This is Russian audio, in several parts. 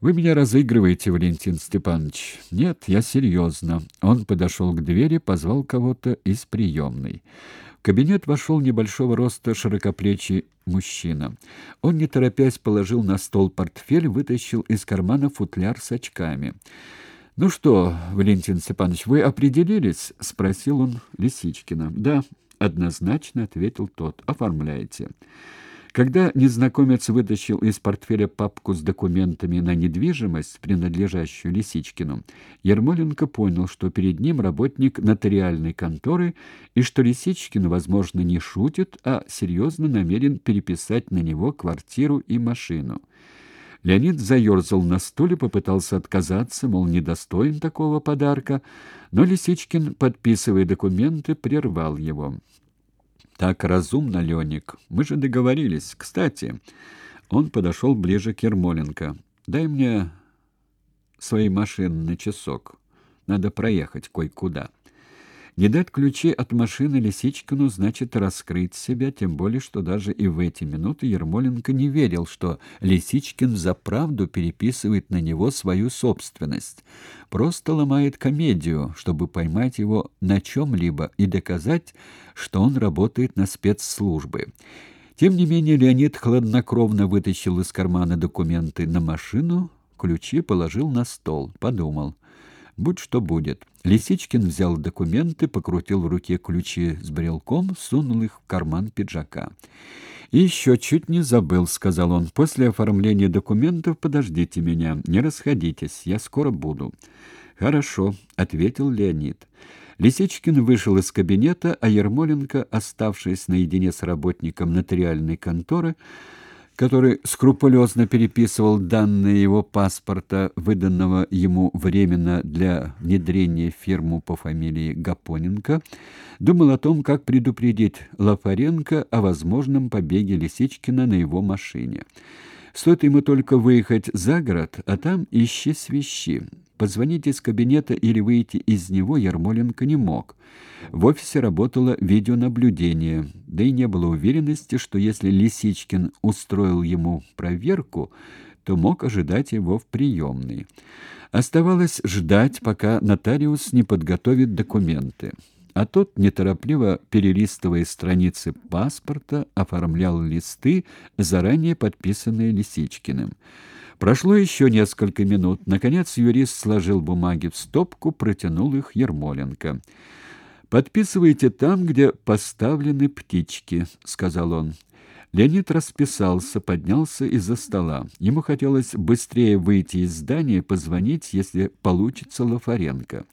Вы меня разыгрываете, Валентин Степанович. Нет, я серьезно. Он подошел к двери, позвал кого-то из приемной. В кабинет вошел небольшого роста широкоплечий мужчина. Он, не торопясь, положил на стол портфель, вытащил из кармана футляр с очками. «Ну что, Валентин Степанович, вы определились?» — спросил он Лисичкина. «Да, однозначно», — ответил тот. «Оформляйте». Когда незнакомец вытащил из портфеля папку с документами на недвижимость, принадлежащую Лисичкину, Ермоленко понял, что перед ним работник нотариальной конторы и что Лисичкин, возможно, не шутит, а серьезно намерен переписать на него квартиру и машину. Леонид заерзал на стуле, попытался отказаться, мол, недостоин такого подарка, но Лисичкин, подписывая документы, прервал его. Так разумно, Леник. Мы же договорились. Кстати, он подошел ближе к Ермоленко. Дай мне свои машины на часок. Надо проехать кое-куда. Не дать ключи от машины Лисичкину значит раскрыть себя, тем более, что даже и в эти минуты Ермоленко не верил, что Лисичкин за правду переписывает на него свою собственность. Просто ломает комедию, чтобы поймать его на чем-либо и доказать, что он работает на спецслужбы. Тем не менее, Леонид хладнокровно вытащил из кармана документы на машину, ключи положил на стол, подумал — Будь что будет. Лисичкин взял документы, покрутил в руке ключи с брелком, сунул их в карман пиджака. «И еще чуть не забыл», — сказал он. «После оформления документов подождите меня. Не расходитесь, я скоро буду». «Хорошо», — ответил Леонид. Лисичкин вышел из кабинета, а Ермоленко, оставшись наедине с работником нотариальной конторы, который скрупулезно переписывал данные его паспорта, выданного ему временно для внедрения в фирму по фамилии Гапоненко, думал о том, как предупредить Лафаренко о возможном побеге Лисичкина на его машине. Стоит ему только выехать за город, а там ищи свищи. Позвонить из кабинета или выйти из него Ермоленко не мог. В офисе работало видеонаблюдение, да и не было уверенности, что если Лисичкин устроил ему проверку, то мог ожидать его в приемной. Оставалось ждать, пока нотариус не подготовит документы. А тот, неторопливо перелистывая страницы паспорта, оформлял листы, заранее подписанные Лисичкиным. Прошло еще несколько минут. Наконец юрист сложил бумаги в стопку, протянул их Ермоленко. «Подписывайте там, где поставлены птички», — сказал он. Леонид расписался, поднялся из-за стола. Ему хотелось быстрее выйти из здания и позвонить, если получится Лафаренко.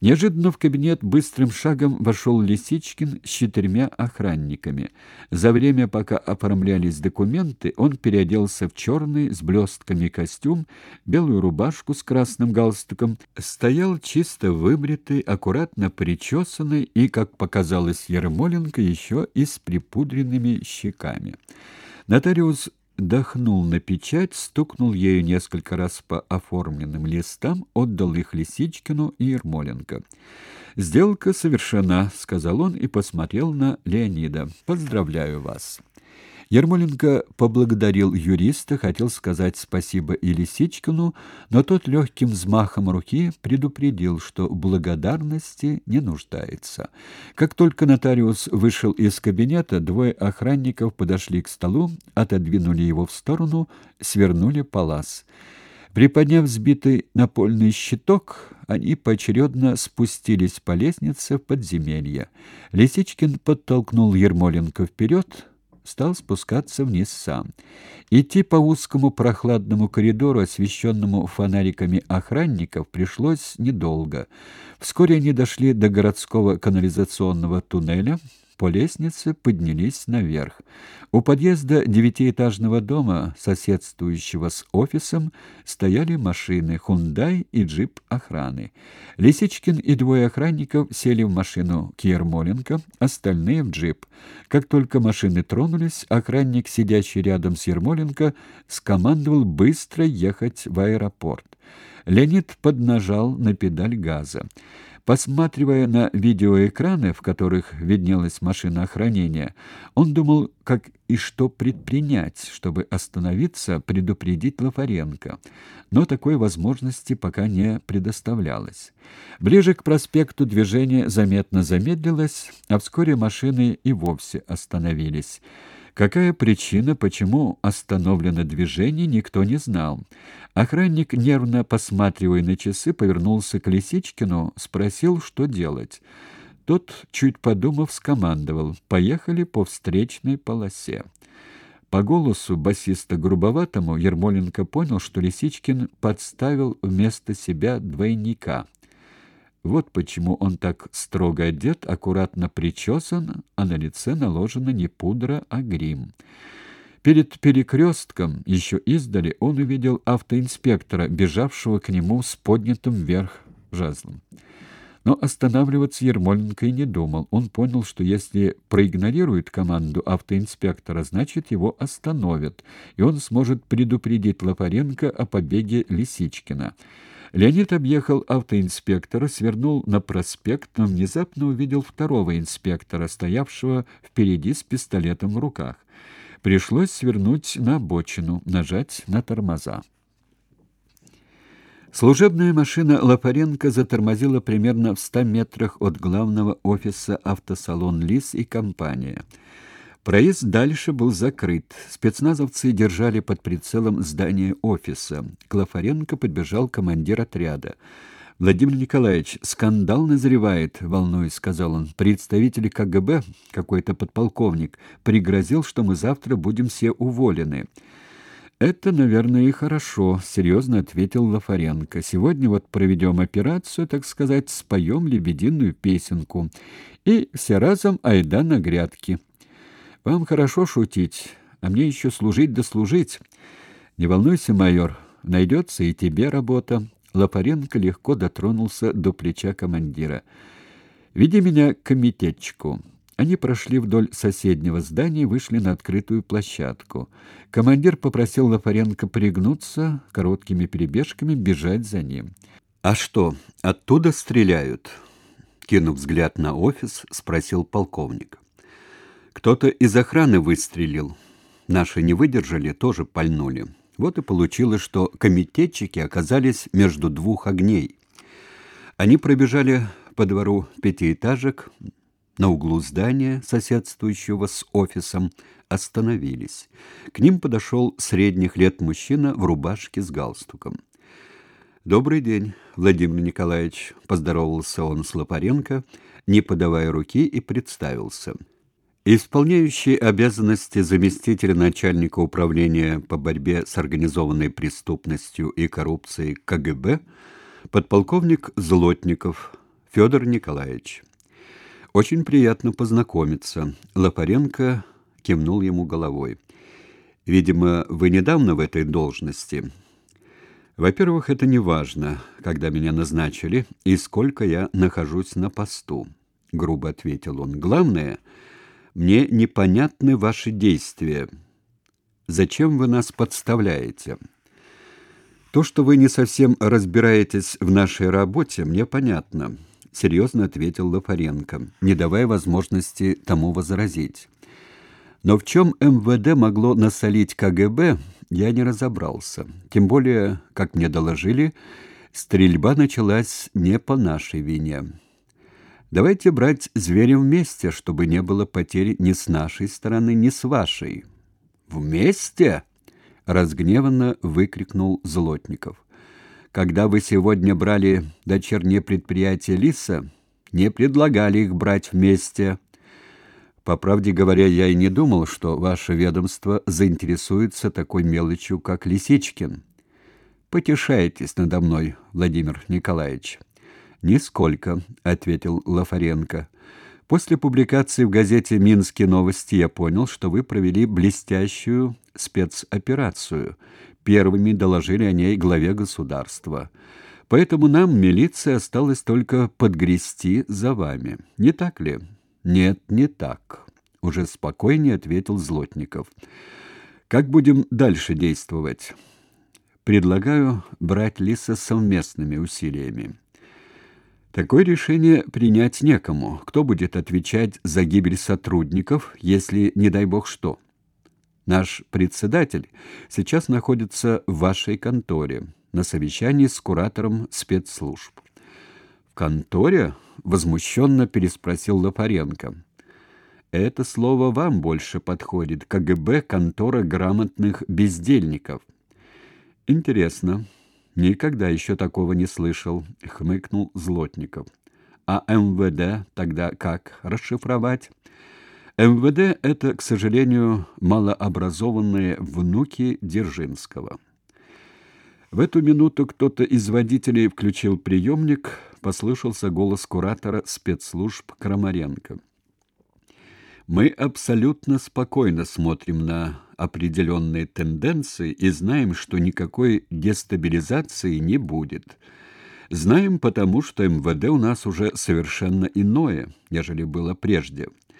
Неожиданно в кабинет быстрым шагом вошел Лисичкин с четырьмя охранниками. За время, пока оформлялись документы, он переоделся в черный с блестками костюм, белую рубашку с красным галстуком, стоял чисто выбритый, аккуратно причесанный и, как показалось Ермоленко, еще и с припудренными щеками. Нотариус дохнул на печать, стукнул ею несколько раз по оформленным листам, отдал их Лисичкину и Ермоленко. «Сделка совершена», — сказал он и посмотрел на Леонида. «Поздравляю вас». Ермоленко поблагодарил юриста, хотел сказать спасибо и Лисичкину, но тот легким взмахом руки предупредил, что благодарности не нуждается. Как только нотариус вышел из кабинета, двое охранников подошли к столу, отодвинули его в сторону, свернули палас. Приподняв сбитый напольный щиток, они поочередно спустились по лестнице в подземелье. Лисичкин подтолкнул Ермоленко вперед, стал спускаться вниз сам. Идти по узкому прохладному коридору, освещенному фонариками охранников, пришлось недолго. Вскоре они дошли до городского канализационного туннеля, по лестнице поднялись наверх. У подъезда девятиэтажного дома, соседствующего с офисом, стояли машины «Хундай» и джип охраны. Лисичкин и двое охранников сели в машину к Ермоленко, остальные в джип. Как только машины тронулись, охранник, сидящий рядом с Ермоленко, скомандовал быстро ехать в аэропорт. Леонид поднажал на педаль газа. Посматривая на видеоэкраны, в которых виднелась машина охранения, он думал, как и что предпринять, чтобы остановиться, предупредить Лафаренко. Но такой возможности пока не предоставлялось. Ближе к проспекту движение заметно замедлилось, а вскоре машины и вовсе остановились. Какая причина, почему остановлено движение, никто не знал. Охранник, нервно посматривая на часы, повернулся к Лисичкину, спросил, что делать. Тот, чуть подумав, скомандовал «Поехали по встречной полосе». По голосу басиста грубоватому Ермоленко понял, что Лисичкин подставил вместо себя двойника — вот почему он так строго одет, аккуратно причесан, а на лице наложена не пудра, а грим. Перед перекрестком, еще издали, он увидел автоинспектора, бежавшего к нему с поднятым вверх жезлом. Но останавливаться Ермоленко и не думал. Он понял, что если проигнорирует команду автоинспектора, значит, его остановят, и он сможет предупредить Лопаренко о побеге Лисичкина. Леонид объехал автоинспектора, свернул на проспект, но внезапно увидел второго инспектора, стоявшего впереди с пистолетом в руках. Пришлось свернуть на обочину, нажать на тормоза. Служебная машина Лапаренко затормозила примерно в ста метрах от главного офиса автосалон «Лис» и компания – Проезд дальше был закрыт. Спецназовцы держали под прицелом здание офиса. К Лафаренко подбежал командир отряда. «Владимир Николаевич, скандал назревает», — волнуясь, сказал он. «Представители КГБ, какой-то подполковник, пригрозил, что мы завтра будем все уволены». «Это, наверное, и хорошо», — серьезно ответил Лафаренко. «Сегодня вот проведем операцию, так сказать, споем лебединую песенку. И все разом айда на грядки». Вам хорошо шутить, а мне еще служить да служить. Не волнуйся, майор, найдется и тебе работа. Лопаренко легко дотронулся до плеча командира. Веди меня к комитетчику. Они прошли вдоль соседнего здания и вышли на открытую площадку. Командир попросил Лопаренко пригнуться, короткими перебежками бежать за ним. «А что, оттуда стреляют?» Кинув взгляд на офис, спросил полковник. Кто-то из охраны выстрелил. Наши не выдержали, тоже пальнули. Вот и получилось, что комитетчики оказались между двух огней. Они пробежали по двору пятиэтажек, на углу здания, соседствующего с офисом, остановились. К ним подошел средних лет мужчина в рубашке с галстуком. «Добрый день, Владимир Николаевич», — поздоровался он с Лопаренко, не подавая руки, и представился. Исполняющий обязанности заместителя начальника управления по борьбе с организованной преступностью и коррупцией КГБ подполковник Злотников Федор Николаевич. Очень приятно познакомиться. Лопаренко кивнул ему головой. Видимо, вы недавно в этой должности. Во-первых, это не важно, когда меня назначили и сколько я нахожусь на посту, грубо ответил он. Главное — мне непонятны ваши действия. Зачем вы нас подставляете? То, что вы не совсем разбираетесь в нашей работе, мне понятно, серьезно ответил Лафаренко, не давая возможности тому возразить. Но в чем МВД могло насолить КГБ, я не разобрался. Тем более, как мне доложили, стрельба началась не по нашей вине. Давайте брать зверя вместе, чтобы не было потери ни с нашей стороны, ни с вашей. Вместе? разгневанно выкрикнул Злотников. Когда вы сегодня брали дочернее предприятие Лиса, не предлагали их брать вместе. По правде говоря, я и не думал, что ваше ведомство заинтересуется такой мелочью, как Лисичкин. Потешаетесь надо мной, Владимир Николаевич. Нисколько, ответил Лафаренко. После публикации в газете Минские новости я понял, что вы провели блестящую спецоперацию. Первыми доложили о ней главе государства. Поэтому нам милиция осталось только подгрести за вами. Не так ли? Нет, не так, уже спокойнее ответил Злотников. Как будем дальше действовать? Предлагаю брать Лиса совместными усилиями. Такое решение принять некому. Кто будет отвечать за гибель сотрудников, если, не дай бог, что? Наш председатель сейчас находится в вашей конторе на совещании с куратором спецслужб. В конторе возмущенно переспросил Лопаренко. Это слово вам больше подходит. КГБ контора грамотных бездельников. Интересно. Никогда еще такого не слышал, хмыкнул Злотников. А МВД тогда как расшифровать? МВД это, к сожалению, малообразованные внуки Дзержинского. В эту минуту кто-то из водителей включил приемник, послышался голос куратора спецслужб Крамаренко. Мы абсолютно спокойно смотрим на определенные тенденции и знаем, что никакой дестабилизации не будет. Знаем потому, что МВД у нас уже совершенно иное, нежели было прежде.